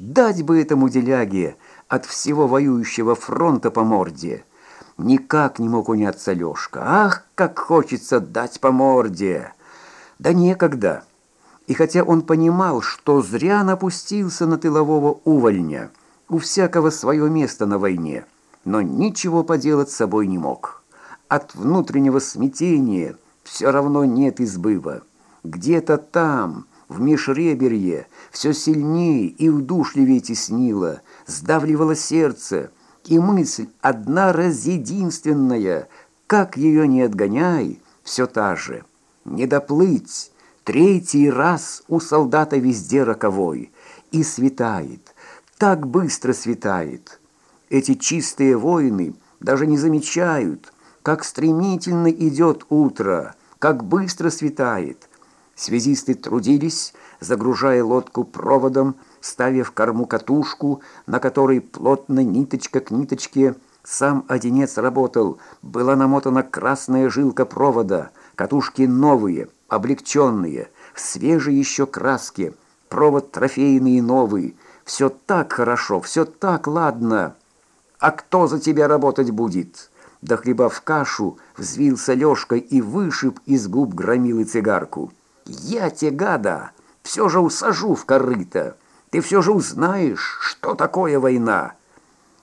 Дать бы этому деляге от всего воюющего фронта по морде. Никак не мог уняться Лёшка. Ах, как хочется дать по морде! Да некогда. И хотя он понимал, что зря напустился на тылового увольня, у всякого свое место на войне, но ничего поделать с собой не мог. От внутреннего смятения все равно нет избыва. Где-то там, в межреберье, все сильнее и удушливее теснило, сдавливало сердце, и мысль одна раз единственная, как ее не отгоняй, все та же. Не доплыть, третий раз у солдата везде роковой, и светает, так быстро светает. Эти чистые воины даже не замечают, как стремительно идет утро, как быстро светает. Связисты трудились, загружая лодку проводом, ставя в корму катушку, на которой плотно ниточка к ниточке сам одинец работал, была намотана красная жилка провода, катушки новые, облегченные, в свежей еще краске, провод трофейный и новый. Все так хорошо, все так ладно. А кто за тебя работать будет?» Дохлебав кашу, взвился Лёшка и вышиб из губ громилы цигарку. «Я те, гада, все же усажу в корыто. Ты все же узнаешь, что такое война».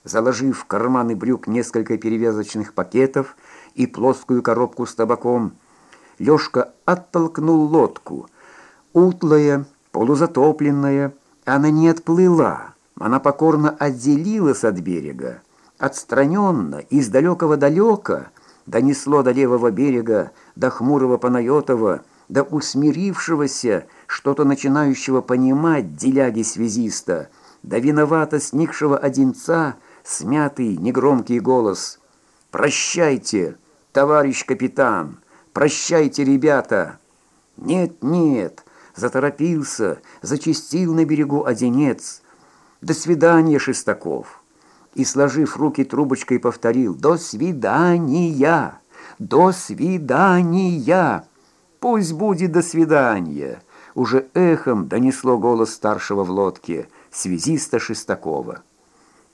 Заложив в карманы брюк несколько перевязочных пакетов и плоскую коробку с табаком, Лёшка оттолкнул лодку. Утлая, полузатопленная, она не отплыла, она покорно отделилась от берега. Отстраненно, из далекого далека, донесло до левого берега, до хмурого Панайотова, до усмирившегося, что-то начинающего понимать деляги-связиста, до виновато сникшего одинца, смятый негромкий голос. «Прощайте, товарищ капитан! Прощайте, ребята!» «Нет, нет!» — заторопился, зачистил на берегу одинец. «До свидания, Шестаков!» И, сложив руки трубочкой, повторил «До свидания! До свидания!» «Пусть будет до свидания!» Уже эхом донесло голос старшего в лодке, связиста Шестакова.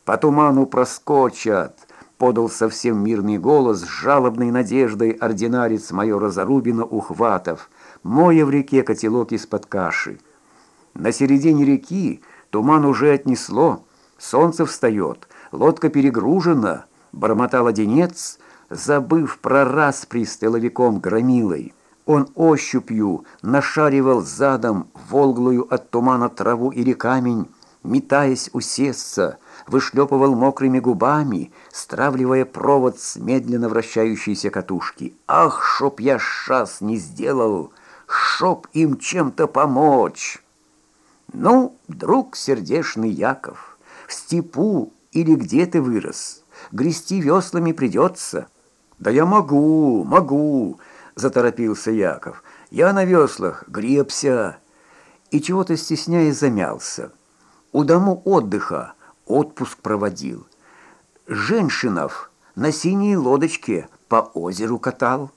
«По туману проскочат!» подал совсем мирный голос с жалобной надеждой ординарец майора Зарубина Ухватов, моя в реке котелок из-под каши. На середине реки туман уже отнесло, солнце встает, лодка перегружена, бормотал одинец, забыв про распри с тыловиком громилой. Он ощупью нашаривал задом волглую от тумана траву или камень, метаясь усесться, вышлепывал мокрыми губами, стравливая провод с медленно вращающейся катушки. «Ах, чтоб я шас не сделал! Чтоб им чем-то помочь!» «Ну, друг сердешный Яков, в степу или где ты вырос? Грести веслами придется». «Да я могу, могу!» — заторопился Яков. «Я на веслах, гребся!» И чего-то стесняясь замялся. У дому отдыха отпуск проводил. Женщинов на синей лодочке по озеру катал.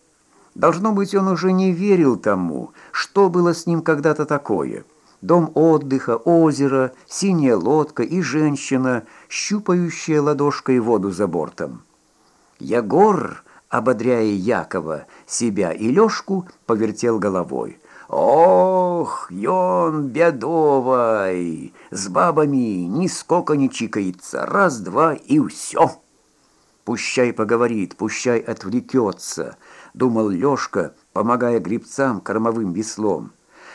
Должно быть, он уже не верил тому, что было с ним когда-то такое. Дом отдыха, озеро, синяя лодка и женщина, щупающая ладошкой воду за бортом. Ягор ободряя Якова, себя и Лёшку, повертел головой. «Ох, ён бядовай! С бабами нисколько не чикается, раз-два и все!» «Пущай поговорит, пущай отвлекется», — думал Лёшка, помогая грибцам кормовым веслом.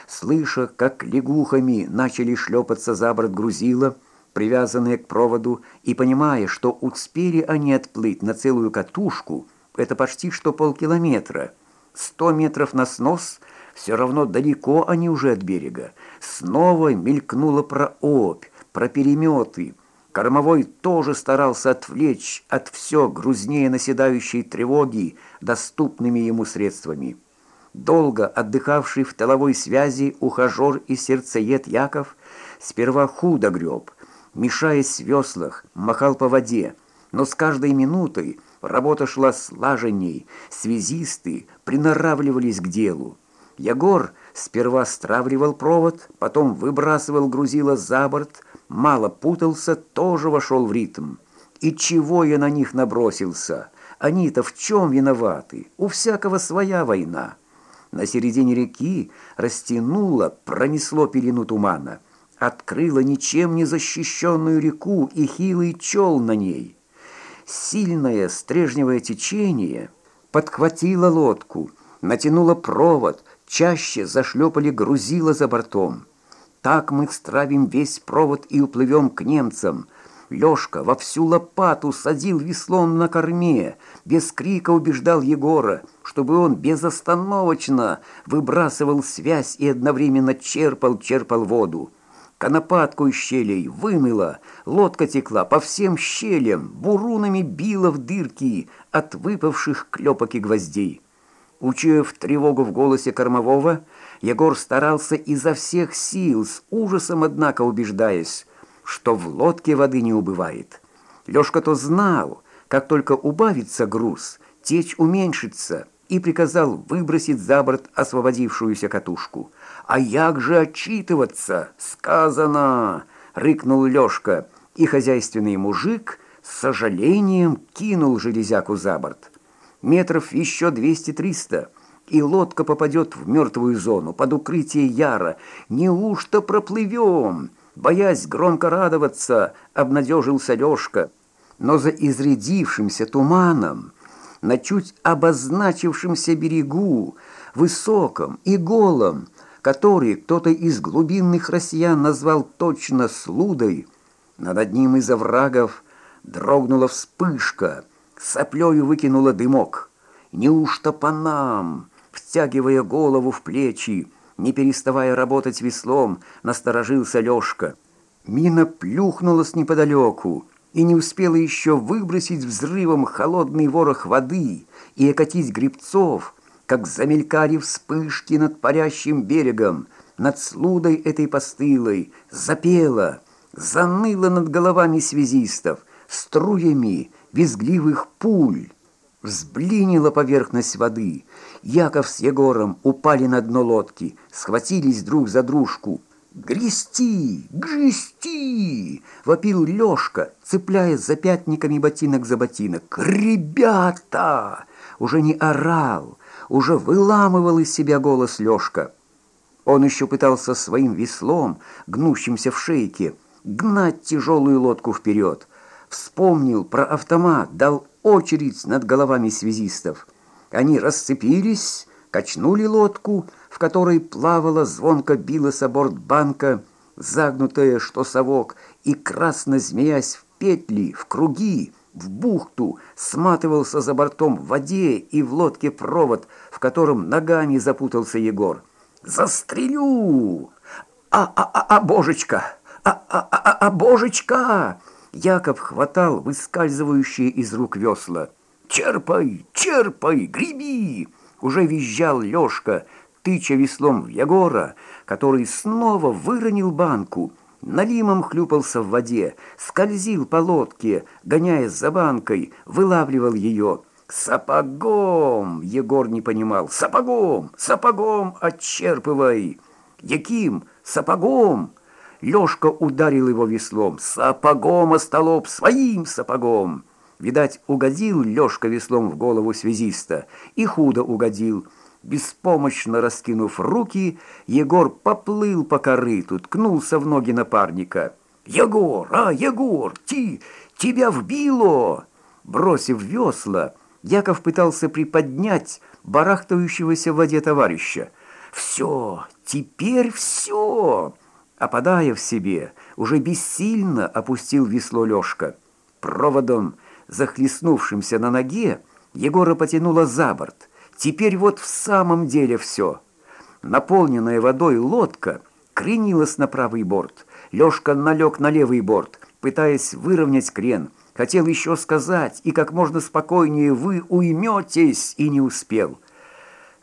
Слыша, как лягухами начали шлепаться за борт грузила, привязанные к проводу, и понимая, что успели они отплыть на целую катушку, это почти что полкилометра. Сто метров на снос, все равно далеко они уже от берега. Снова мелькнуло про опь, про переметы. Кормовой тоже старался отвлечь от все грузнее наседающей тревоги доступными ему средствами. Долго отдыхавший в тыловой связи ухажер и сердцеед Яков сперва худо греб, мешаясь в веслах, махал по воде, но с каждой минутой Работа шла слаженней, связисты приноравливались к делу. Егор сперва стравливал провод, потом выбрасывал грузило за борт, мало путался, тоже вошел в ритм. И чего я на них набросился? Они-то в чем виноваты? У всякого своя война. На середине реки растянуло, пронесло пелену тумана, открыло ничем не защищенную реку и хилый чел на ней. Сильное стрежневое течение подхватило лодку, натянуло провод, чаще зашлепали грузила за бортом. Так мы стравим весь провод и уплывем к немцам. Лёшка во всю лопату садил веслом на корме, без крика убеждал Егора, чтобы он безостановочно выбрасывал связь и одновременно черпал-черпал воду. Конопатку из щелей вымыло, лодка текла по всем щелям, бурунами била в дырки от выпавших клепок и гвоздей. Учуяв тревогу в голосе кормового, Егор старался изо всех сил, с ужасом, однако, убеждаясь, что в лодке воды не убывает. Лёшка-то знал, как только убавится груз, течь уменьшится, и приказал выбросить за борт освободившуюся катушку. «А як же отчитываться? Сказано!» — рыкнул Лёшка, и хозяйственный мужик с сожалением кинул железяку за борт. Метров еще двести-триста — и лодка попадет в мертвую зону под укрытие Яра. Неужто проплывем? Боясь громко радоваться, обнадежился Лешка. Но за изрядившимся туманом, на чуть обозначившемся берегу, высоком и голом, который кто-то из глубинных россиян назвал точно Слудой, над одним из оврагов дрогнула вспышка, соплею выкинула дымок. Неужто по нам? втягивая голову в плечи, не переставая работать веслом, насторожился Лёшка. Мина плюхнулась неподалеку и не успела еще выбросить взрывом холодный ворох воды и окатить грибцов, как замелькали вспышки над парящим берегом, над слудой этой постылой, запела, заныла над головами связистов, струями визгливых пуль. Взблинила поверхность воды. Яков с Егором упали на дно лодки, схватились друг за дружку. «Грести! Грести!» — вопил Лёшка, цепляя запятниками ботинок за ботинок. «Ребята!» — уже не орал, уже выламывал из себя голос Лёшка. Он еще пытался своим веслом, гнущимся в шейке, гнать тяжелую лодку вперед. Вспомнил про автомат, дал очередь над головами связистов. Они расцепились, качнули лодку, в которой плавала, звонко билась о борт банка, загнутая, что совок, и, красно змеясь в петли, в круги, в бухту, сматывался за бортом в воде и в лодке провод, в котором ногами запутался Егор. «Застрелю! А-а-а, божечка! А-а-а, божечка!» Яков хватал выскальзывающие из рук весла. «Черпай, черпай, греби!» Уже визжал Лёшка, тыча веслом в Егора, который снова выронил банку. Налимом хлюпался в воде, скользил по лодке, гоняясь за банкой, вылавливал ее. «Сапогом!» — Егор не понимал. «Сапогом! Сапогом отчерпывай!» «Яким? Сапогом!» Лёшка ударил его веслом. «Сапогом, остолоп, своим сапогом!» Видать, угодил Лёшка веслом в голову связиста. И худо угодил. Беспомощно раскинув руки, Егор поплыл по корыту, ткнулся в ноги напарника. «Егор! А, Егор! Ти! Тебя вбило!» Бросив весла, Яков пытался приподнять барахтающегося в воде товарища. «Все! Теперь все!» Опадая в себе, уже бессильно опустил весло Лёшка. Проводом, захлестнувшимся на ноге, Егора потянуло за борт. Теперь вот в самом деле все. Наполненная водой лодка кренилась на правый борт. Лёшка налег на левый борт, пытаясь выровнять крен. Хотел еще сказать, и как можно спокойнее вы уйметесь, и не успел.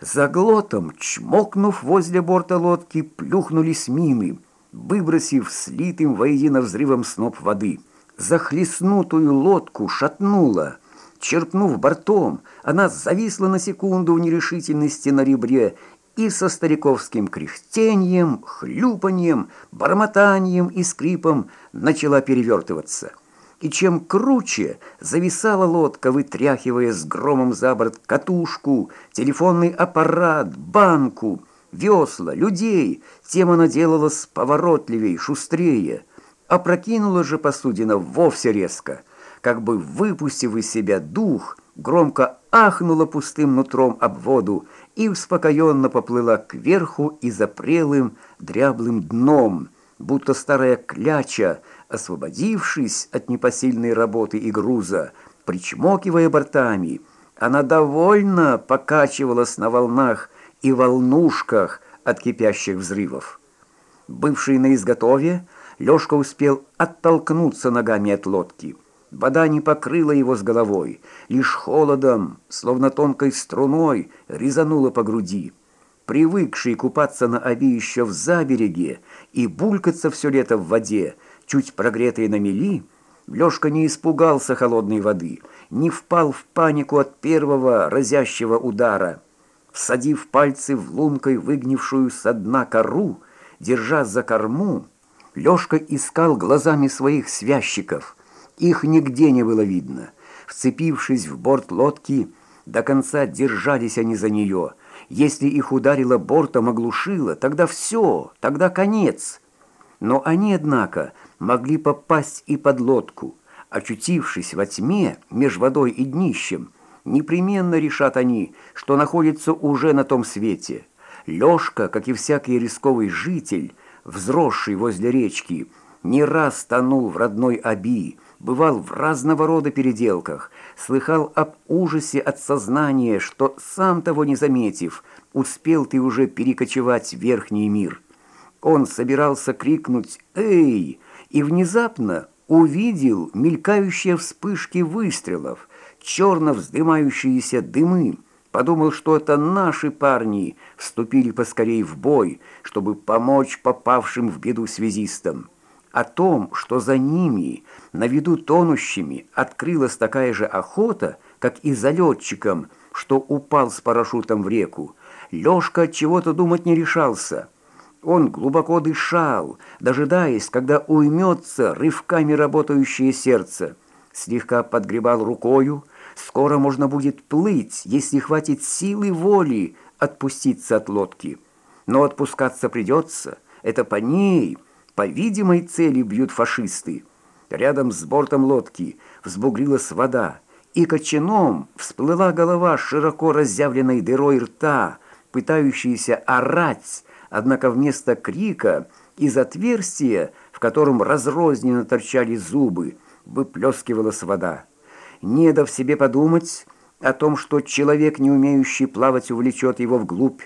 За глотом, чмокнув возле борта лодки, плюхнулись мины — выбросив слитым воедино взрывом сноп воды. Захлестнутую лодку шатнула. Черпнув бортом, она зависла на секунду в нерешительности на ребре и со стариковским кряхтением, хлюпаньем, бормотанием и скрипом начала перевертываться. И чем круче зависала лодка, вытряхивая с громом за борт катушку, телефонный аппарат, банку, весла, людей, тем она делалась поворотливей, шустрее. Опрокинула же посудина вовсе резко, как бы выпустив из себя дух, громко ахнула пустым нутром об воду и успокоенно поплыла кверху и запрелым дряблым дном, будто старая кляча, освободившись от непосильной работы и груза, причмокивая бортами, она довольно покачивалась на волнах и волнушках от кипящих взрывов. Бывший на изготове, Лёшка успел оттолкнуться ногами от лодки – Вода не покрыла его с головой, лишь холодом, словно тонкой струной, резанула по груди. Привыкший купаться на Оби еще в забереге и булькаться все лето в воде, чуть прогретой на мели, Лешка не испугался холодной воды, не впал в панику от первого разящего удара. Всадив пальцы в лункой выгнившую со дна кору, держа за корму, Лешка искал глазами своих связчиков — их нигде не было видно. Вцепившись в борт лодки, до конца держались они за нее. Если их ударило бортом, оглушило, тогда все, тогда конец. Но они, однако, могли попасть и под лодку. Очутившись во тьме меж водой и днищем, непременно решат они, что находятся уже на том свете. Лёшка, как и всякий рисковый житель, взросший возле речки, не раз тонул в родной Аби, бывал в разного рода переделках, слыхал об ужасе от сознания, что, сам того не заметив, успел ты уже перекочевать в верхний мир. Он собирался крикнуть «Эй!» и внезапно увидел мелькающие вспышки выстрелов, черно вздымающиеся дымы, подумал, что это наши парни вступили поскорей в бой, чтобы помочь попавшим в беду связистам. О том, что за ними, на виду тонущими, открылась такая же охота, как и за летчиком, что упал с парашютом в реку, Лёшка чего-то думать не решался. Он глубоко дышал, дожидаясь, когда уймется рывками работающее сердце. Слегка подгребал рукою. Скоро можно будет плыть, если хватит силы воли отпуститься от лодки. Но отпускаться придется. Это по ней – по видимой цели бьют фашисты. Рядом с бортом лодки взбугрилась вода, и кочаном всплыла голова широко разъявленной дырой рта, пытающаяся орать, однако вместо крика из отверстия, в котором разрозненно торчали зубы, выплескивалась вода. Не дав себе подумать о том, что человек, не умеющий плавать, увлечет его вглубь,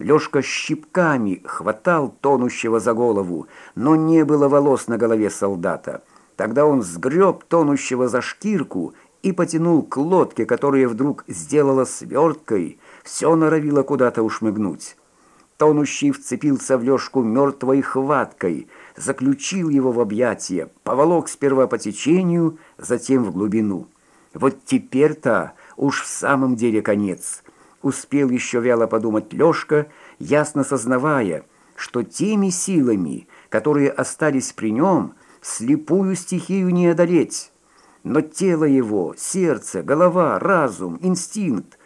Лёшка щипками хватал тонущего за голову, но не было волос на голове солдата. Тогда он сгреб тонущего за шкирку и потянул к лодке, которая вдруг сделала сверткой, все норовило куда-то ушмыгнуть. Тонущий вцепился в Лёшку мертвой хваткой, заключил его в объятия, поволок сперва по течению, затем в глубину. Вот теперь-то уж в самом деле конец — успел еще вяло подумать Лёшка, ясно сознавая, что теми силами, которые остались при нем, слепую стихию не одолеть. Но тело его, сердце, голова, разум, инстинкт,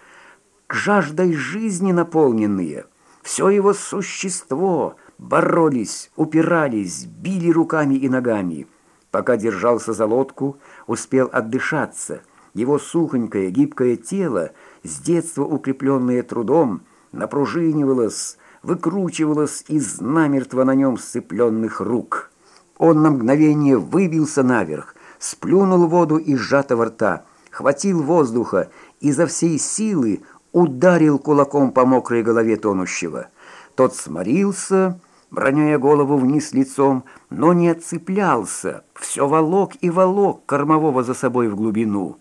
жаждой жизни наполненные, все его существо боролись, упирались, били руками и ногами. Пока держался за лодку, успел отдышаться. Его сухонькое, гибкое тело — с детства укрепленное трудом, напружинивалось, выкручивалось из намертво на нем сцепленных рук. Он на мгновение выбился наверх, сплюнул воду из сжатого рта, хватил воздуха и за всей силы ударил кулаком по мокрой голове тонущего. Тот сморился, броняя голову вниз лицом, но не отцеплялся, все волок и волок кормового за собой в глубину.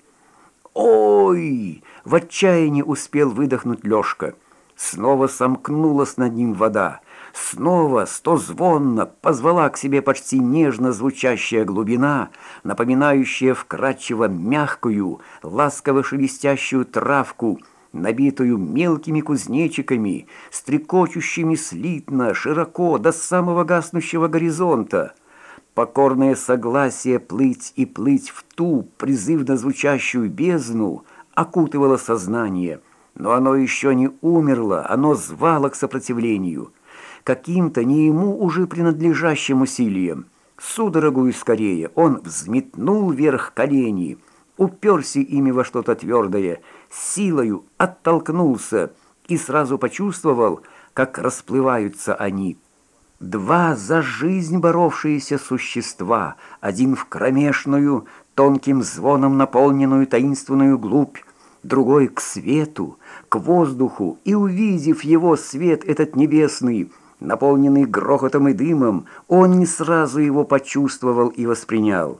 «Ой!» — в отчаянии успел выдохнуть Лёшка. Снова сомкнулась над ним вода. Снова стозвонно позвала к себе почти нежно звучащая глубина, напоминающая вкрадчиво мягкую, ласково шелестящую травку, набитую мелкими кузнечиками, стрекочущими слитно, широко, до самого гаснущего горизонта. Покорное согласие плыть и плыть в ту призывно звучащую бездну окутывало сознание, но оно еще не умерло, оно звало к сопротивлению, каким-то не ему уже принадлежащим усилием. Судорогую скорее он взметнул вверх колени, уперся ими во что-то твердое, силою оттолкнулся и сразу почувствовал, как расплываются они. Два за жизнь боровшиеся существа, один в кромешную, тонким звоном наполненную таинственную глубь, другой к свету, к воздуху, и, увидев его свет этот небесный, наполненный грохотом и дымом, он не сразу его почувствовал и воспринял.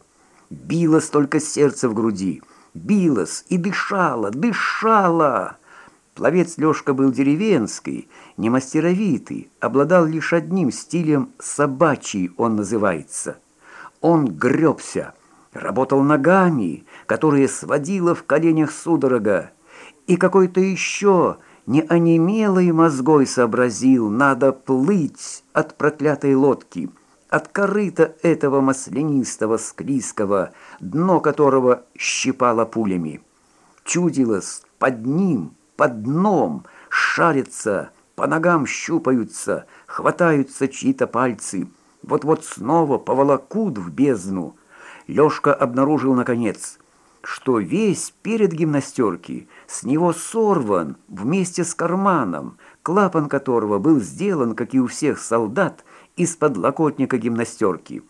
Билось только сердце в груди, билось и дышало, дышало. Пловец Лёшка был деревенский, не мастеровитый, обладал лишь одним стилем «собачий» он называется. Он гребся, работал ногами, которые сводило в коленях судорога, и какой-то еще не онемелой мозгой сообразил, надо плыть от проклятой лодки, от корыта этого маслянистого склизкого, дно которого щипало пулями. Чудилось под ним, под дном, шарятся, по ногам щупаются, хватаются чьи-то пальцы, вот-вот снова поволокут в бездну. Лёшка обнаружил, наконец, что весь перед гимнастерки с него сорван вместе с карманом, клапан которого был сделан, как и у всех солдат, из подлокотника гимнастерки.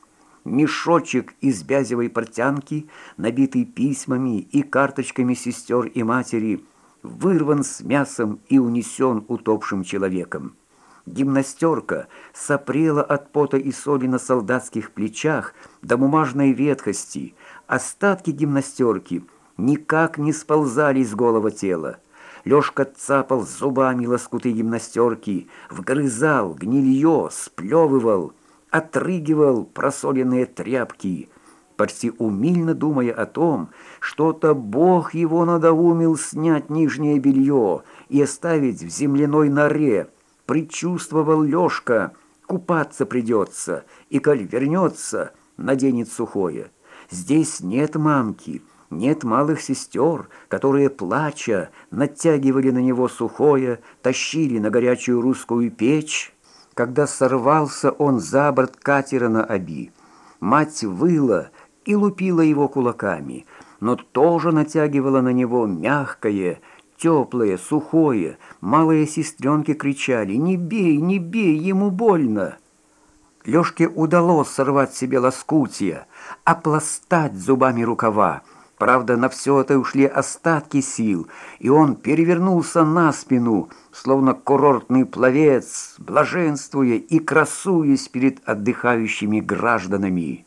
Мешочек из бязевой портянки, набитый письмами и карточками сестер и матери, вырван с мясом и унесен утопшим человеком. Гимнастерка сопрела от пота и соли на солдатских плечах до бумажной ветхости – Остатки гимнастерки никак не сползали с голого тела. Лёшка цапал зубами лоскуты гимнастерки, вгрызал гнилье, сплевывал, отрыгивал просоленные тряпки, почти умильно думая о том, что-то Бог его надоумил снять нижнее белье и оставить в земляной норе. Предчувствовал Лёшка, купаться придется, и, коль вернется, наденет сухое. Здесь нет мамки, нет малых сестер, которые, плача, натягивали на него сухое, тащили на горячую русскую печь. Когда сорвался он за борт катера на оби, мать выла и лупила его кулаками, но тоже натягивала на него мягкое, теплое, сухое. Малые сестренки кричали «Не бей, не бей, ему больно!» Лёшке удалось сорвать себе лоскутья, опластать зубами рукава. Правда, на все это ушли остатки сил, и он перевернулся на спину, словно курортный пловец, блаженствуя и красуясь перед отдыхающими гражданами.